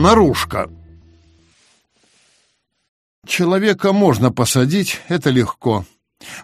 Наружка. Человека можно посадить, это легко.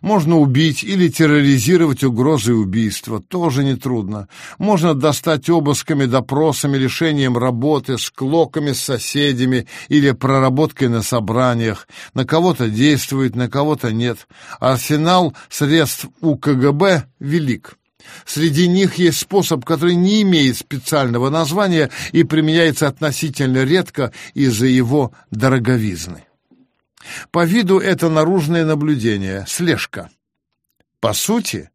Можно убить или терроризировать угрозой убийства, тоже нетрудно. Можно достать обысками, допросами, лишением работы, склоками с соседями или проработкой на собраниях. На кого-то действует, на кого-то нет. Арсенал средств у КГБ велик. Среди них есть способ, который не имеет специального названия и применяется относительно редко из-за его дороговизны. По виду это наружное наблюдение, слежка. По сути,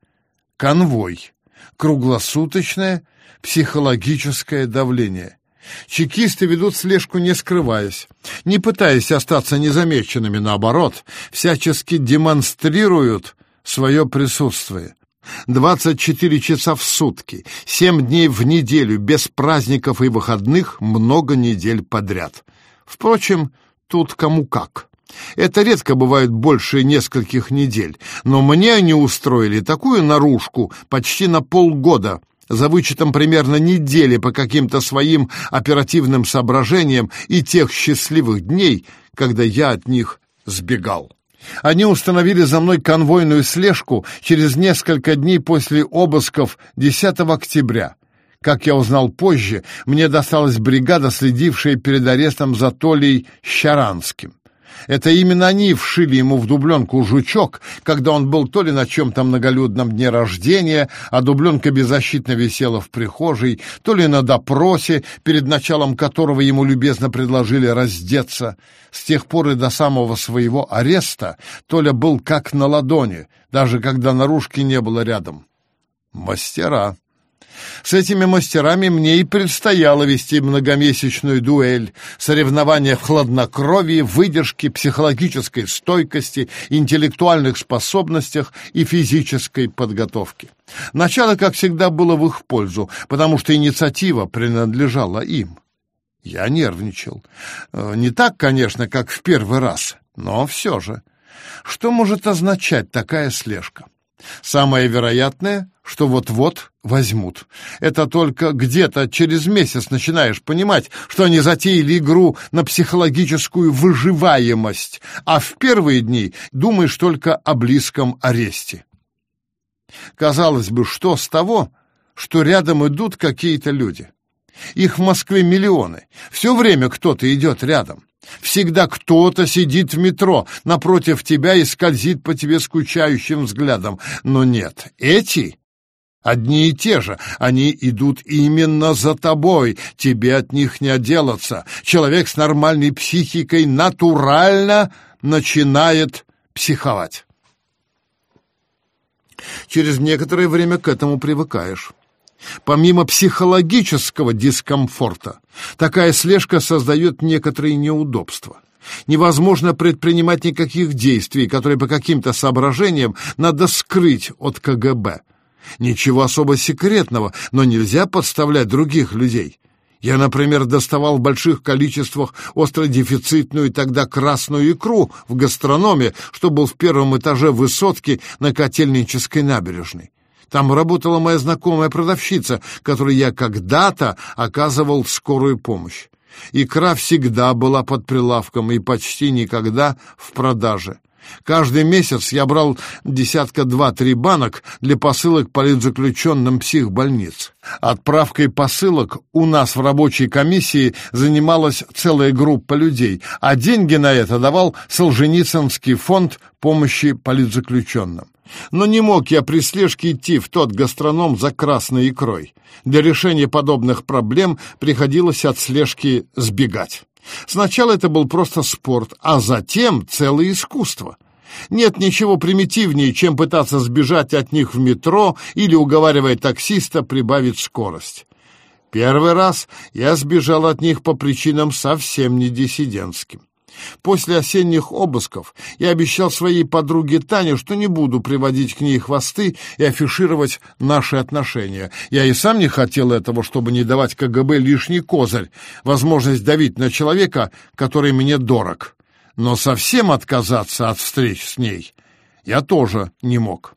конвой, круглосуточное психологическое давление. Чекисты ведут слежку не скрываясь, не пытаясь остаться незамеченными, наоборот, всячески демонстрируют свое присутствие. 24 часа в сутки, 7 дней в неделю, без праздников и выходных, много недель подряд. Впрочем, тут кому как. Это редко бывает больше нескольких недель, но мне они устроили такую наружку почти на полгода, за вычетом примерно недели по каким-то своим оперативным соображениям и тех счастливых дней, когда я от них сбегал. Они установили за мной конвойную слежку через несколько дней после обысков 10 октября. Как я узнал позже, мне досталась бригада, следившая перед арестом за Толей Щаранским. Это именно они вшили ему в дубленку жучок, когда он был то ли на чем-то многолюдном дне рождения, а дубленка беззащитно висела в прихожей, то ли на допросе, перед началом которого ему любезно предложили раздеться. С тех пор и до самого своего ареста Толя был как на ладони, даже когда наружки не было рядом. Мастера. С этими мастерами мне и предстояло вести многомесячную дуэль, соревнования в хладнокровии, выдержке, психологической стойкости, интеллектуальных способностях и физической подготовке. Начало, как всегда, было в их пользу, потому что инициатива принадлежала им. Я нервничал. Э, не так, конечно, как в первый раз, но все же. Что может означать такая слежка? Самое вероятное, что вот-вот возьмут. Это только где-то через месяц начинаешь понимать, что они затеяли игру на психологическую выживаемость, а в первые дни думаешь только о близком аресте. Казалось бы, что с того, что рядом идут какие-то люди? Их в Москве миллионы. Все время кто-то идет рядом. Всегда кто-то сидит в метро напротив тебя и скользит по тебе скучающим взглядом. Но нет, эти одни и те же. Они идут именно за тобой. Тебе от них не отделаться. Человек с нормальной психикой натурально начинает психовать. Через некоторое время к этому привыкаешь. Помимо психологического дискомфорта, такая слежка создает некоторые неудобства. Невозможно предпринимать никаких действий, которые по каким-то соображениям надо скрыть от КГБ. Ничего особо секретного, но нельзя подставлять других людей. Я, например, доставал в больших количествах остродефицитную тогда красную икру в гастрономе, что был в первом этаже высотки на Котельнической набережной. Там работала моя знакомая продавщица, которой я когда-то оказывал скорую помощь. Икра всегда была под прилавком и почти никогда в продаже. Каждый месяц я брал десятка два-три банок для посылок политзаключенным психбольниц. Отправкой посылок у нас в рабочей комиссии занималась целая группа людей, а деньги на это давал Солженицынский фонд помощи политзаключенным. Но не мог я при слежке идти в тот гастроном за красной икрой. Для решения подобных проблем приходилось от слежки сбегать. Сначала это был просто спорт, а затем целое искусство. Нет ничего примитивнее, чем пытаться сбежать от них в метро или уговаривая таксиста прибавить скорость. Первый раз я сбежал от них по причинам совсем не диссидентским. После осенних обысков я обещал своей подруге Тане, что не буду приводить к ней хвосты и афишировать наши отношения. Я и сам не хотел этого, чтобы не давать КГБ лишний козырь, возможность давить на человека, который мне дорог. Но совсем отказаться от встреч с ней я тоже не мог.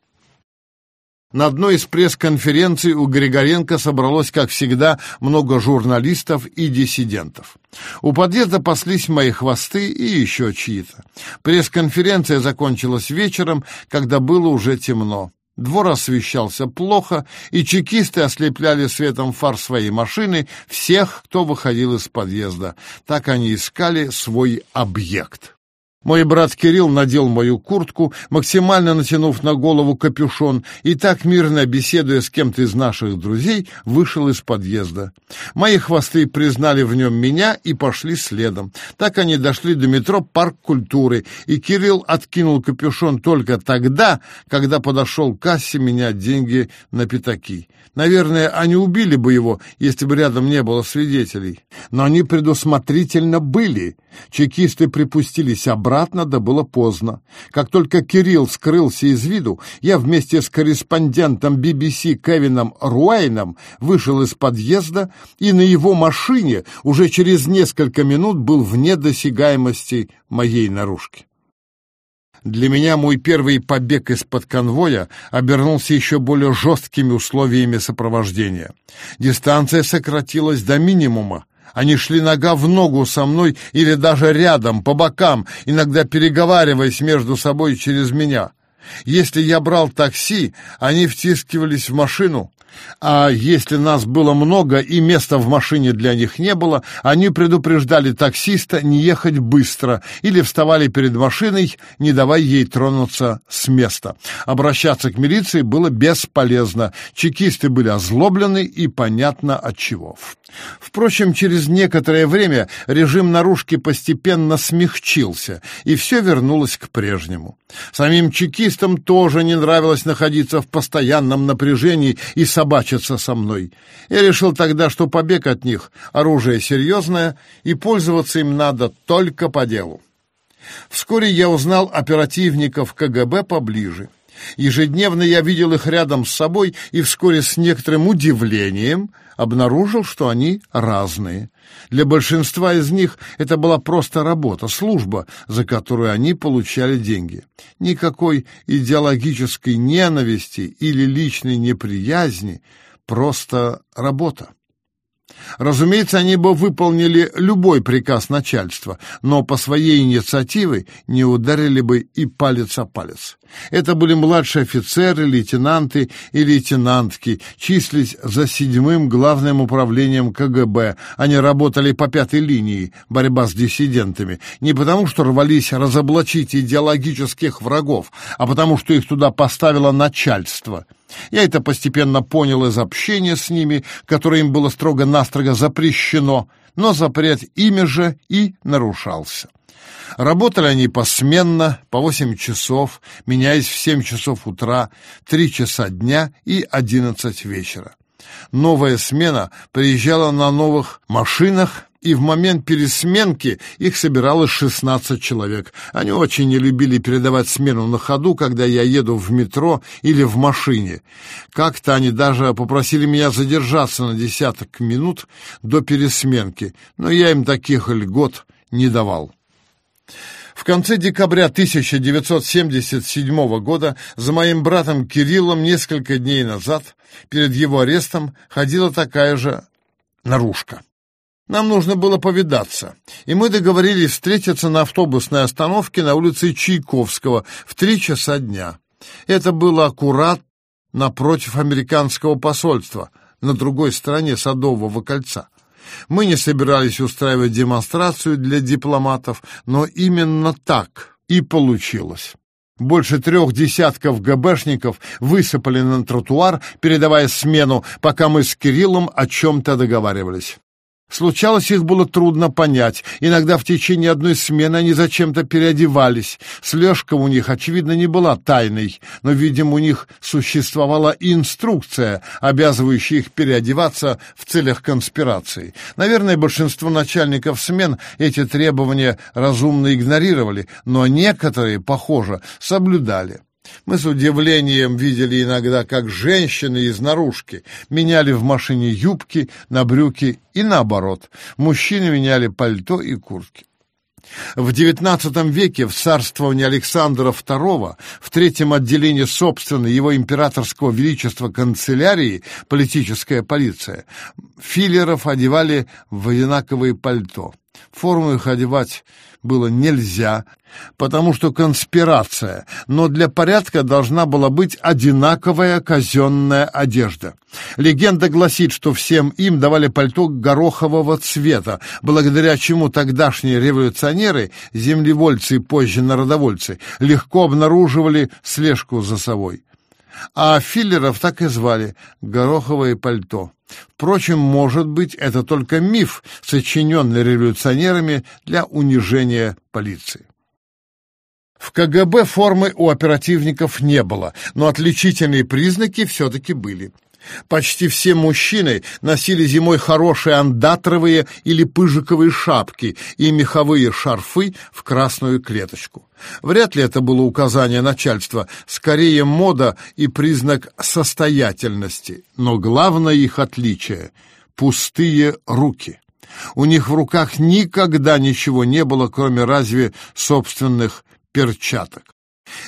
На одной из пресс-конференций у Григоренко собралось, как всегда, много журналистов и диссидентов. У подъезда паслись мои хвосты и еще чьи-то. Пресс-конференция закончилась вечером, когда было уже темно. Двор освещался плохо, и чекисты ослепляли светом фар своей машины всех, кто выходил из подъезда. Так они искали свой объект. Мой брат Кирилл надел мою куртку, максимально натянув на голову капюшон, и так, мирно беседуя с кем-то из наших друзей, вышел из подъезда. Мои хвосты признали в нем меня и пошли следом. Так они дошли до метро «Парк культуры», и Кирилл откинул капюшон только тогда, когда подошел к кассе менять деньги на пятаки. Наверное, они убили бы его, если бы рядом не было свидетелей. Но они предусмотрительно были. Чекисты припустились обратно, да было поздно. Как только Кирилл скрылся из виду, я вместе с корреспондентом BBC Кевином Руайном вышел из подъезда и на его машине уже через несколько минут был вне досягаемости моей наружки. Для меня мой первый побег из-под конвоя обернулся еще более жесткими условиями сопровождения. Дистанция сократилась до минимума. Они шли нога в ногу со мной или даже рядом, по бокам, иногда переговариваясь между собой через меня. Если я брал такси, они втискивались в машину, а если нас было много и места в машине для них не было, они предупреждали таксиста не ехать быстро или вставали перед машиной, не давая ей тронуться с места. Обращаться к милиции было бесполезно. Чекисты были озлоблены и понятно от чего. Впрочем, через некоторое время режим наружки постепенно смягчился, и все вернулось к прежнему. Самим чекистам тоже не нравилось находиться в постоянном напряжении и собачиться со мной. Я решил тогда, что побег от них — оружие серьезное, и пользоваться им надо только по делу. Вскоре я узнал оперативников КГБ поближе. Ежедневно я видел их рядом с собой и вскоре с некоторым удивлением обнаружил, что они разные. Для большинства из них это была просто работа, служба, за которую они получали деньги. Никакой идеологической ненависти или личной неприязни, просто работа. Разумеется, они бы выполнили любой приказ начальства, но по своей инициативе не ударили бы и палец о палец. Это были младшие офицеры, лейтенанты и лейтенантки, числись за седьмым главным управлением КГБ. Они работали по пятой линии, борьба с диссидентами, не потому что рвались разоблачить идеологических врагов, а потому что их туда поставило начальство. Я это постепенно понял из общения с ними, которое им было строго-настрого запрещено, но запрет ими же и нарушался. Работали они посменно, по восемь часов, меняясь в семь часов утра, три часа дня и одиннадцать вечера. Новая смена приезжала на новых машинах и в момент пересменки их собиралось 16 человек. Они очень не любили передавать смену на ходу, когда я еду в метро или в машине. Как-то они даже попросили меня задержаться на десяток минут до пересменки, но я им таких льгот не давал. В конце декабря 1977 года за моим братом Кириллом несколько дней назад перед его арестом ходила такая же наружка. Нам нужно было повидаться, и мы договорились встретиться на автобусной остановке на улице Чайковского в три часа дня. Это было аккурат напротив американского посольства, на другой стороне Садового кольца. Мы не собирались устраивать демонстрацию для дипломатов, но именно так и получилось. Больше трех десятков ГБшников высыпали на тротуар, передавая смену, пока мы с Кириллом о чем-то договаривались. Случалось, их было трудно понять. Иногда в течение одной смены они зачем-то переодевались. Слежка у них, очевидно, не была тайной, но, видимо, у них существовала инструкция, обязывающая их переодеваться в целях конспирации. Наверное, большинство начальников смен эти требования разумно игнорировали, но некоторые, похоже, соблюдали. Мы с удивлением видели иногда, как женщины из наружки меняли в машине юбки на брюки и наоборот. Мужчины меняли пальто и куртки. В XIX веке в царствовании Александра II в третьем отделении собственной его императорского величества канцелярии политическая полиция филлеров одевали в одинаковые пальто. Форму их одевать было нельзя, потому что конспирация, но для порядка должна была быть одинаковая казенная одежда. Легенда гласит, что всем им давали пальто горохового цвета, благодаря чему тогдашние революционеры, землевольцы и позже народовольцы, легко обнаруживали слежку за собой. А филлеров так и звали — гороховое пальто. Впрочем, может быть, это только миф, сочиненный революционерами для унижения полиции. В КГБ формы у оперативников не было, но отличительные признаки все-таки были. Почти все мужчины носили зимой хорошие андатровые или пыжиковые шапки и меховые шарфы в красную клеточку. Вряд ли это было указание начальства, скорее мода и признак состоятельности. Но главное их отличие — пустые руки. У них в руках никогда ничего не было, кроме разве собственных перчаток.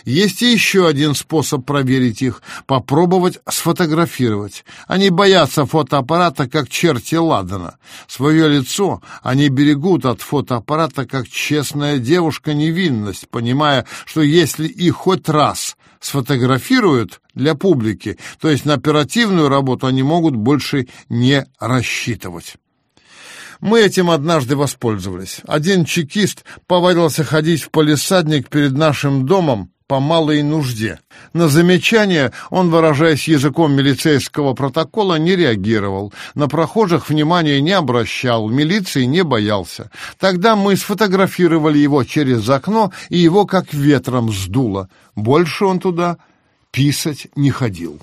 Есть и еще один способ проверить их — попробовать сфотографировать. Они боятся фотоаппарата, как черти ладана. Свое лицо они берегут от фотоаппарата, как честная девушка невинность, понимая, что если их хоть раз сфотографируют для публики, то есть на оперативную работу они могут больше не рассчитывать. Мы этим однажды воспользовались. Один чекист повадился ходить в полисадник перед нашим домом по малой нужде. На замечание он, выражаясь языком милицейского протокола, не реагировал, на прохожих внимания не обращал, милиции не боялся. Тогда мы сфотографировали его через окно, и его как ветром сдуло. Больше он туда писать не ходил.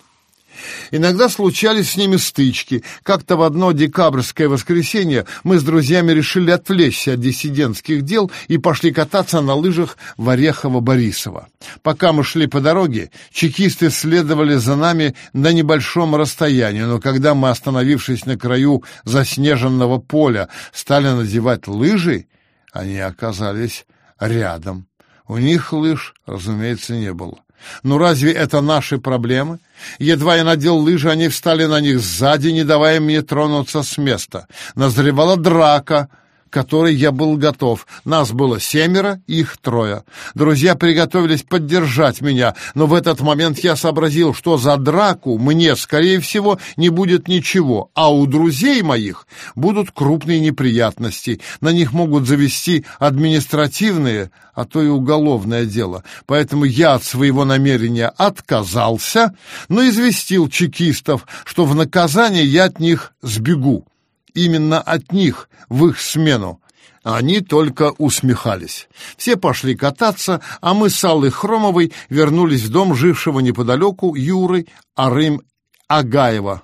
Иногда случались с ними стычки. Как-то в одно декабрьское воскресенье мы с друзьями решили отвлечься от диссидентских дел и пошли кататься на лыжах в Орехово-Борисово. Пока мы шли по дороге, чекисты следовали за нами на небольшом расстоянии, но когда мы, остановившись на краю заснеженного поля, стали надевать лыжи, они оказались рядом. У них лыж, разумеется, не было. Ну разве это наши проблемы? Едва я надел лыжи, они встали на них сзади, не давая мне тронуться с места. Назревала драка, которой я был готов. Нас было семеро, их трое. Друзья приготовились поддержать меня, но в этот момент я сообразил, что за драку мне, скорее всего, не будет ничего, а у друзей моих будут крупные неприятности. На них могут завести административные, а то и уголовное дело. Поэтому я от своего намерения отказался, но известил чекистов, что в наказание я от них сбегу именно от них в их смену. Они только усмехались. Все пошли кататься, а мы с Аллой Хромовой вернулись в дом жившего неподалеку Юры Арым Агаева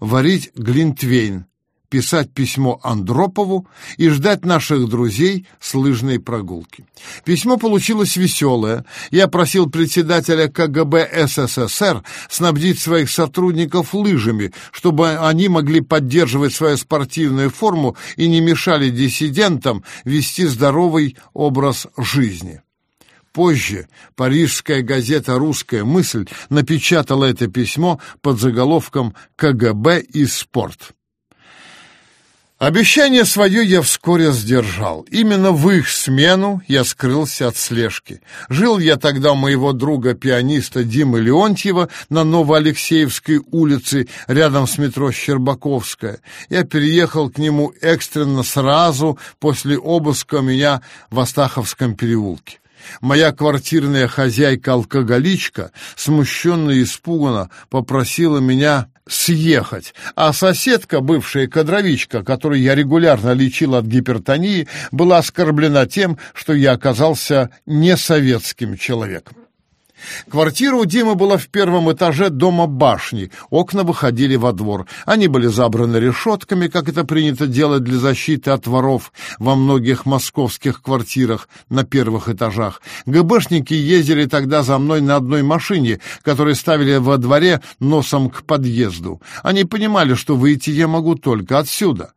варить глинтвейн, писать письмо Андропову и ждать наших друзей с лыжной прогулки. Письмо получилось веселое. Я просил председателя КГБ СССР снабдить своих сотрудников лыжами, чтобы они могли поддерживать свою спортивную форму и не мешали диссидентам вести здоровый образ жизни. Позже парижская газета «Русская мысль» напечатала это письмо под заголовком «КГБ и спорт». Обещание свое я вскоре сдержал. Именно в их смену я скрылся от слежки. Жил я тогда у моего друга-пианиста Димы Леонтьева на Новоалексеевской улице, рядом с метро Щербаковская. Я переехал к нему экстренно сразу после обыска меня в Астаховском переулке. Моя квартирная хозяйка-алкоголичка, смущенно и испуганно, попросила меня съехать, а соседка, бывшая кадровичка, которую я регулярно лечил от гипертонии, была оскорблена тем, что я оказался не советским человеком. Квартира у Димы была в первом этаже дома башни, окна выходили во двор. Они были забраны решетками, как это принято делать для защиты от воров во многих московских квартирах на первых этажах. ГБшники ездили тогда за мной на одной машине, которую ставили во дворе носом к подъезду. Они понимали, что выйти я могу только отсюда.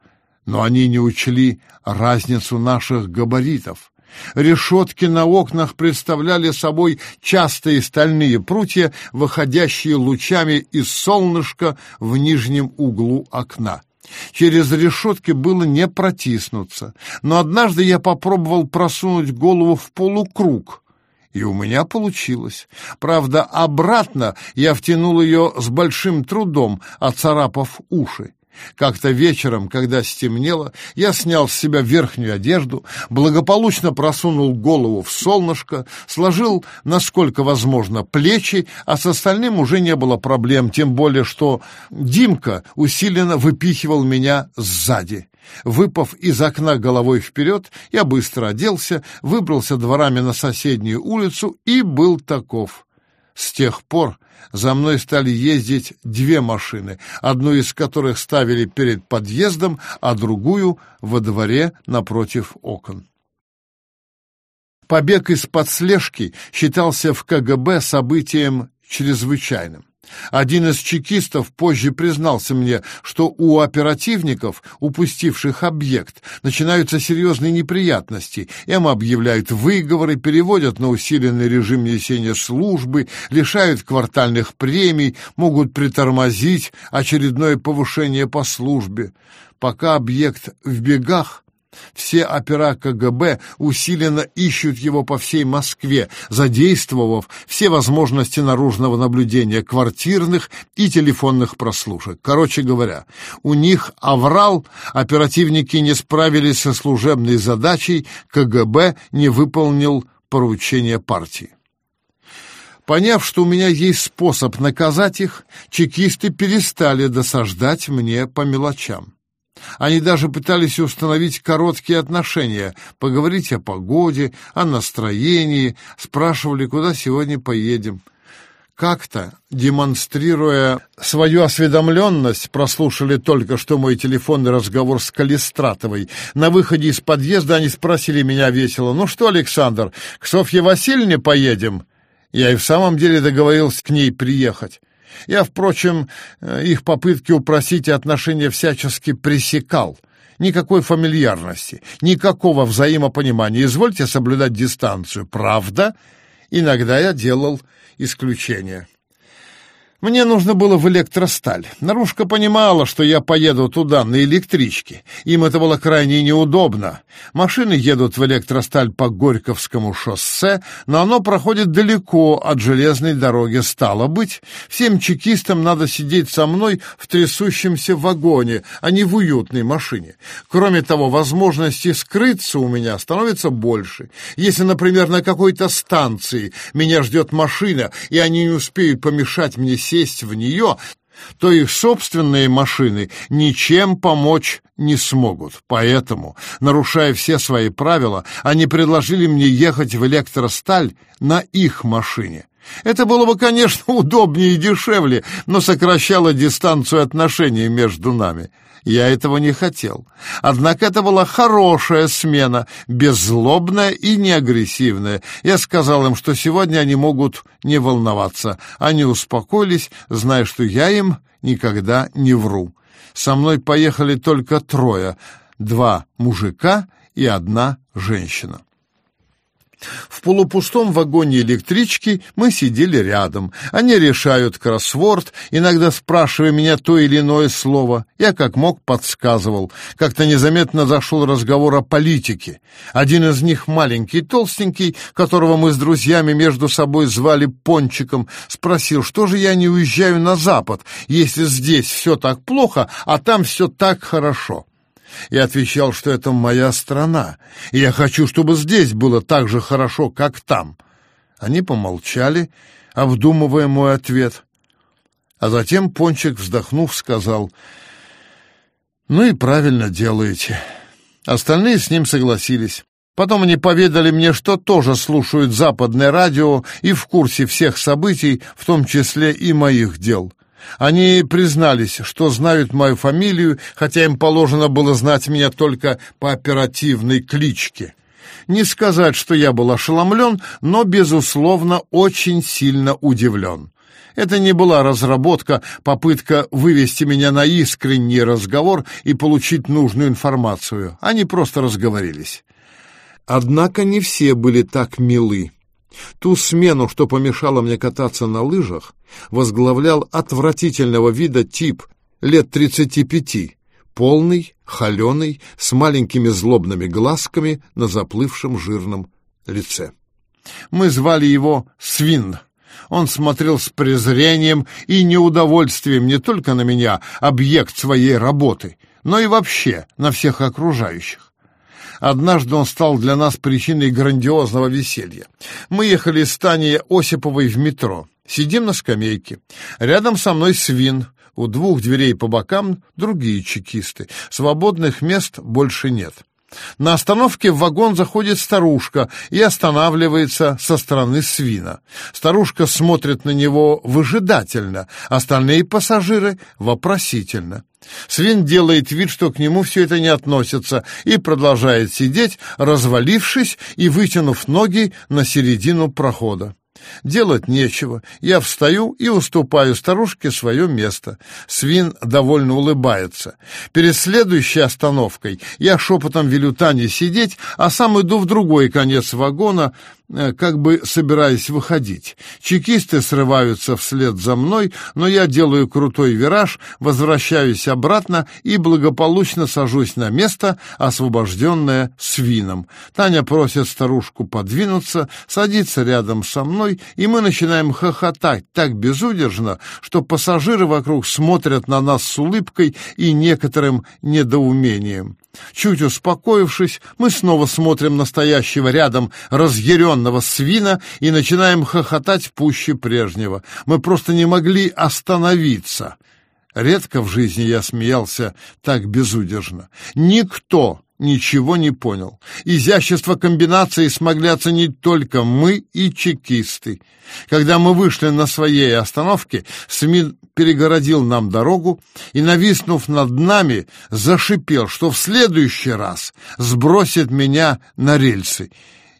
Но они не учли разницу наших габаритов. Решетки на окнах представляли собой частые стальные прутья, выходящие лучами из солнышка в нижнем углу окна. Через решетки было не протиснуться, но однажды я попробовал просунуть голову в полукруг, и у меня получилось. Правда, обратно я втянул ее с большим трудом, оцарапав уши. Как-то вечером, когда стемнело, я снял с себя верхнюю одежду, благополучно просунул голову в солнышко, сложил, насколько возможно, плечи, а с остальным уже не было проблем, тем более, что Димка усиленно выпихивал меня сзади. Выпав из окна головой вперед, я быстро оделся, выбрался дворами на соседнюю улицу и был таков. С тех пор за мной стали ездить две машины, одну из которых ставили перед подъездом, а другую — во дворе напротив окон. Побег из-под слежки считался в КГБ событием чрезвычайным. Один из чекистов позже признался мне, что у оперативников, упустивших объект, начинаются серьезные неприятности. Им объявляют выговоры, переводят на усиленный режим несения службы, лишают квартальных премий, могут притормозить очередное повышение по службе. Пока объект в бегах, все опера КГБ усиленно ищут его по всей Москве, задействовав все возможности наружного наблюдения квартирных и телефонных прослушек. Короче говоря, у них аврал, оперативники не справились со служебной задачей, КГБ не выполнил поручение партии. Поняв, что у меня есть способ наказать их, чекисты перестали досаждать мне по мелочам. Они даже пытались установить короткие отношения, поговорить о погоде, о настроении, спрашивали, куда сегодня поедем. Как-то, демонстрируя свою осведомленность, прослушали только что мой телефонный разговор с Калистратовой. На выходе из подъезда они спросили меня весело, «Ну что, Александр, к Софье Васильевне поедем?» Я и в самом деле договорился к ней приехать. Я, впрочем, э, их попытки упросить отношения всячески пресекал. Никакой фамильярности, никакого взаимопонимания. Извольте соблюдать дистанцию. Правда? Иногда я делал исключения. Мне нужно было в электросталь. Нарушка понимала, что я поеду туда на электричке. Им это было крайне неудобно. Машины едут в электросталь по Горьковскому шоссе, но оно проходит далеко от железной дороги. Стало быть, всем чекистам надо сидеть со мной в трясущемся вагоне, а не в уютной машине. Кроме того, возможности скрыться у меня становится больше. Если, например, на какой-то станции меня ждет машина, и они не успеют помешать мне сесть в нее, то их собственные машины ничем помочь не смогут. Поэтому, нарушая все свои правила, они предложили мне ехать в электросталь на их машине. Это было бы, конечно, удобнее и дешевле, но сокращало дистанцию отношений между нами. Я этого не хотел. Однако это была хорошая смена, беззлобная и неагрессивная. Я сказал им, что сегодня они могут не волноваться. Они успокоились, зная, что я им никогда не вру. Со мной поехали только трое, два мужика и одна женщина. В полупустом вагоне электрички мы сидели рядом. Они решают кроссворд, иногда спрашивая меня то или иное слово. Я как мог подсказывал. Как-то незаметно зашел разговор о политике. Один из них, маленький, толстенький, которого мы с друзьями между собой звали Пончиком, спросил, что же я не уезжаю на Запад, если здесь все так плохо, а там все так хорошо. Я отвечал, что это моя страна, и я хочу, чтобы здесь было так же хорошо, как там. Они помолчали, обдумывая мой ответ. А затем Пончик, вздохнув, сказал, «Ну и правильно делаете». Остальные с ним согласились. Потом они поведали мне, что тоже слушают западное радио и в курсе всех событий, в том числе и моих дел. Они признались, что знают мою фамилию, хотя им положено было знать меня только по оперативной кличке. Не сказать, что я был ошеломлен, но, безусловно, очень сильно удивлен. Это не была разработка, попытка вывести меня на искренний разговор и получить нужную информацию. Они просто разговорились. Однако не все были так милы. Ту смену, что помешало мне кататься на лыжах, возглавлял отвратительного вида тип лет тридцати пяти, полный, холеный, с маленькими злобными глазками на заплывшем жирном лице. Мы звали его Свин. Он смотрел с презрением и неудовольствием не только на меня, объект своей работы, но и вообще на всех окружающих. Однажды он стал для нас причиной грандиозного веселья. Мы ехали из Тани Осиповой в метро. Сидим на скамейке. Рядом со мной свин. У двух дверей по бокам другие чекисты. Свободных мест больше нет. На остановке в вагон заходит старушка и останавливается со стороны свина. Старушка смотрит на него выжидательно, остальные пассажиры — вопросительно. Свин делает вид, что к нему все это не относится, и продолжает сидеть, развалившись и вытянув ноги на середину прохода. Делать нечего. Я встаю и уступаю старушке свое место. Свин довольно улыбается. Перед следующей остановкой я шепотом велю Тане сидеть, а сам иду в другой конец вагона, Э, как бы собираясь выходить. Чекисты срываются вслед за мной, но я делаю крутой вираж, возвращаюсь обратно и благополучно сажусь на место, освобожденное свином. Таня просит старушку подвинуться, садится рядом со мной, и мы начинаем хохотать так безудержно, что пассажиры вокруг смотрят на нас с улыбкой и некоторым недоумением. Чуть успокоившись, мы снова смотрим настоящего рядом разъяренного свина и начинаем хохотать пуще прежнего. Мы просто не могли остановиться. Редко в жизни я смеялся так безудержно. Никто ничего не понял. Изящество комбинации смогли оценить только мы и чекисты. Когда мы вышли на своей остановке, СМИ перегородил нам дорогу и, нависнув над нами, зашипел, что в следующий раз сбросит меня на рельсы.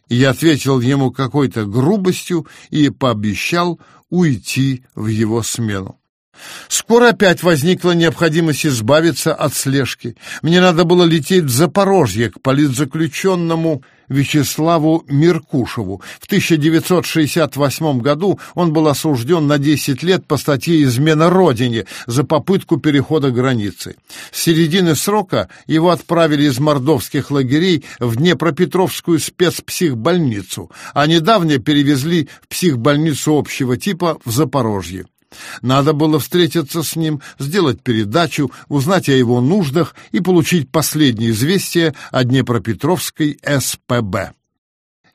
я ответил ему какой-то грубостью и пообещал уйти в его смену. Скоро опять возникла необходимость избавиться от слежки. Мне надо было лететь в Запорожье к политзаключенному Вячеславу Меркушеву. В 1968 году он был осужден на 10 лет по статье «Измена Родине» за попытку перехода границы. С середины срока его отправили из мордовских лагерей в Днепропетровскую спецпсихбольницу, а недавно перевезли в психбольницу общего типа в Запорожье. Надо было встретиться с ним, сделать передачу, узнать о его нуждах и получить последние известия о Днепропетровской СПБ.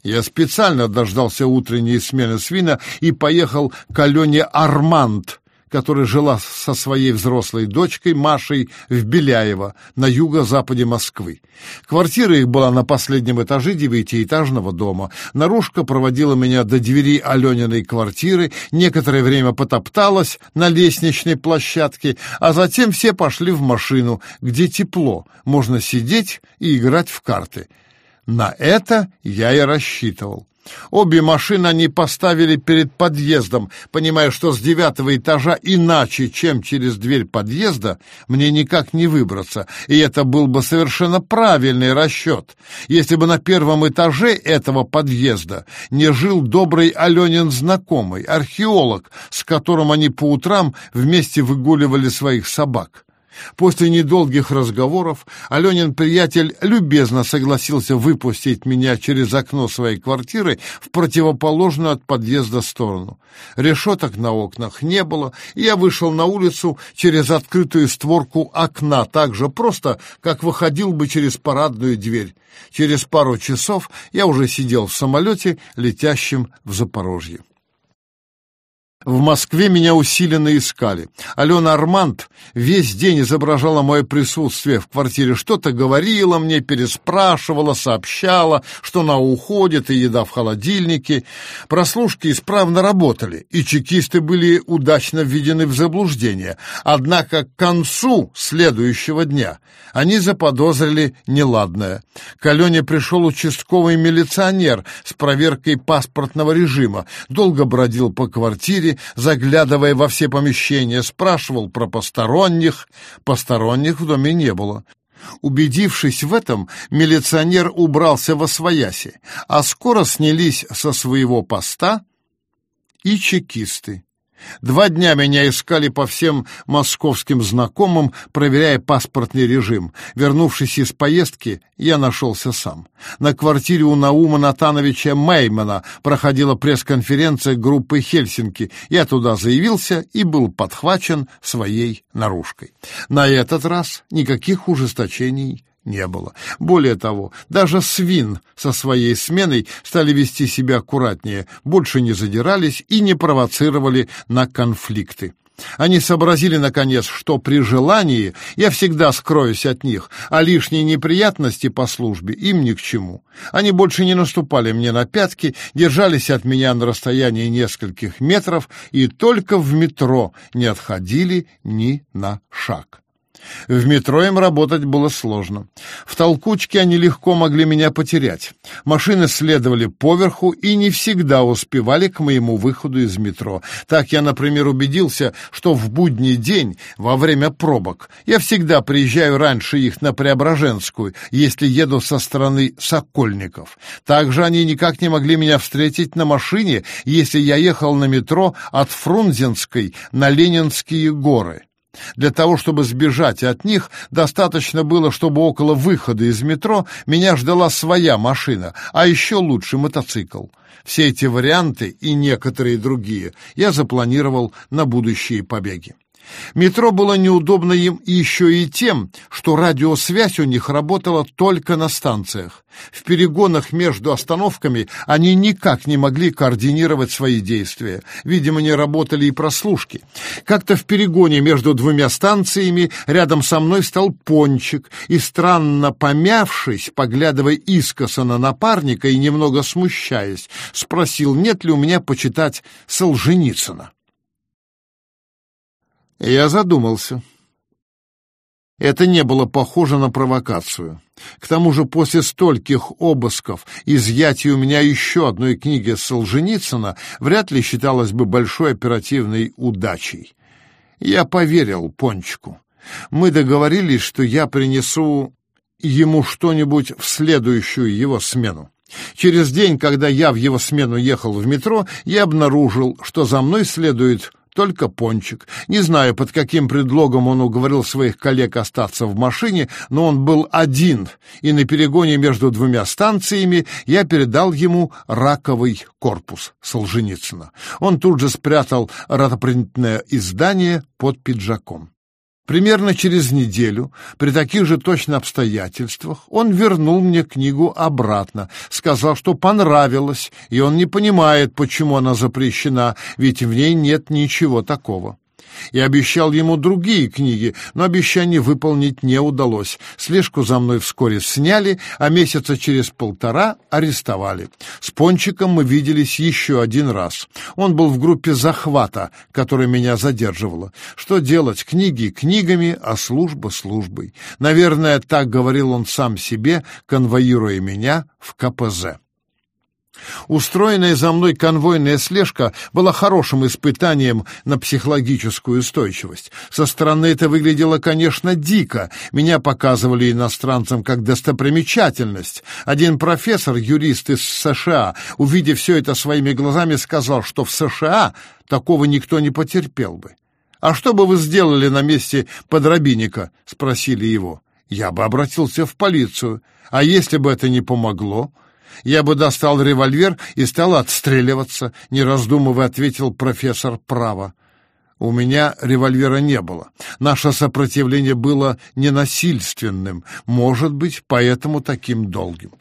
Я специально дождался утренней смены свина и поехал к Алене Арманд, которая жила со своей взрослой дочкой Машей в Беляево на юго-западе Москвы. Квартира их была на последнем этаже девятиэтажного дома. Наружка проводила меня до двери Алениной квартиры, некоторое время потопталась на лестничной площадке, а затем все пошли в машину, где тепло, можно сидеть и играть в карты. На это я и рассчитывал. Обе машины они поставили перед подъездом, понимая, что с девятого этажа иначе, чем через дверь подъезда, мне никак не выбраться, и это был бы совершенно правильный расчет, если бы на первом этаже этого подъезда не жил добрый Аленин знакомый, археолог, с которым они по утрам вместе выгуливали своих собак. После недолгих разговоров Аленин приятель любезно согласился выпустить меня через окно своей квартиры в противоположную от подъезда сторону. Решеток на окнах не было, и я вышел на улицу через открытую створку окна, так же просто, как выходил бы через парадную дверь. Через пару часов я уже сидел в самолете, летящем в Запорожье. В Москве меня усиленно искали. Алена Арманд весь день изображала мое присутствие в квартире, что-то говорила мне, переспрашивала, сообщала, что она уходит и еда в холодильнике. Прослушки исправно работали, и чекисты были удачно введены в заблуждение. Однако к концу следующего дня они заподозрили неладное. К Алене пришел участковый милиционер с проверкой паспортного режима, долго бродил по квартире, заглядывая во все помещения, спрашивал про посторонних. Посторонних в доме не было. Убедившись в этом, милиционер убрался во свояси, а скоро снялись со своего поста и чекисты. Два дня меня искали по всем московским знакомым, проверяя паспортный режим. Вернувшись из поездки, я нашелся сам. На квартире у Наума Натановича Меймана проходила пресс-конференция группы «Хельсинки». Я туда заявился и был подхвачен своей наружкой. На этот раз никаких ужесточений не было. Более того, даже свин со своей сменой стали вести себя аккуратнее, больше не задирались и не провоцировали на конфликты. Они сообразили, наконец, что при желании я всегда скроюсь от них, а лишние неприятности по службе им ни к чему. Они больше не наступали мне на пятки, держались от меня на расстоянии нескольких метров и только в метро не отходили ни на шаг. В метро им работать было сложно. В толкучке они легко могли меня потерять. Машины следовали поверху и не всегда успевали к моему выходу из метро. Так я, например, убедился, что в будний день, во время пробок, я всегда приезжаю раньше их на Преображенскую, если еду со стороны Сокольников. Также они никак не могли меня встретить на машине, если я ехал на метро от Фрунзенской на Ленинские горы. Для того, чтобы сбежать от них, достаточно было, чтобы около выхода из метро меня ждала своя машина, а еще лучше мотоцикл. Все эти варианты и некоторые другие я запланировал на будущие побеги. Метро было неудобно им еще и тем, что радиосвязь у них работала только на станциях. В перегонах между остановками они никак не могли координировать свои действия. Видимо, не работали и прослушки. Как-то в перегоне между двумя станциями рядом со мной стал пончик и, странно помявшись, поглядывая искоса на напарника и немного смущаясь, спросил, нет ли у меня почитать Солженицына. Я задумался. Это не было похоже на провокацию. К тому же после стольких обысков изъятие у меня еще одной книги Солженицына вряд ли считалось бы большой оперативной удачей. Я поверил Пончику. Мы договорились, что я принесу ему что-нибудь в следующую его смену. Через день, когда я в его смену ехал в метро, я обнаружил, что за мной следует только пончик. Не знаю, под каким предлогом он уговорил своих коллег остаться в машине, но он был один, и на перегоне между двумя станциями я передал ему раковый корпус Солженицына. Он тут же спрятал ратопринтное издание под пиджаком. Примерно через неделю, при таких же точно обстоятельствах, он вернул мне книгу обратно, сказал, что понравилось, и он не понимает, почему она запрещена, ведь в ней нет ничего такого. Я обещал ему другие книги, но обещание выполнить не удалось. Слежку за мной вскоре сняли, а месяца через полтора арестовали. С Пончиком мы виделись еще один раз. Он был в группе захвата, которая меня задерживала. Что делать? Книги книгами, а служба службой. Наверное, так говорил он сам себе, конвоируя меня в КПЗ. Устроенная за мной конвойная слежка была хорошим испытанием на психологическую устойчивость. Со стороны это выглядело, конечно, дико. Меня показывали иностранцам как достопримечательность. Один профессор, юрист из США, увидев все это своими глазами, сказал, что в США такого никто не потерпел бы. «А что бы вы сделали на месте подробинника?» — спросили его. «Я бы обратился в полицию. А если бы это не помогло?» Я бы достал револьвер и стал отстреливаться, не раздумывая, ответил профессор права. У меня револьвера не было. Наше сопротивление было ненасильственным, может быть, поэтому таким долгим.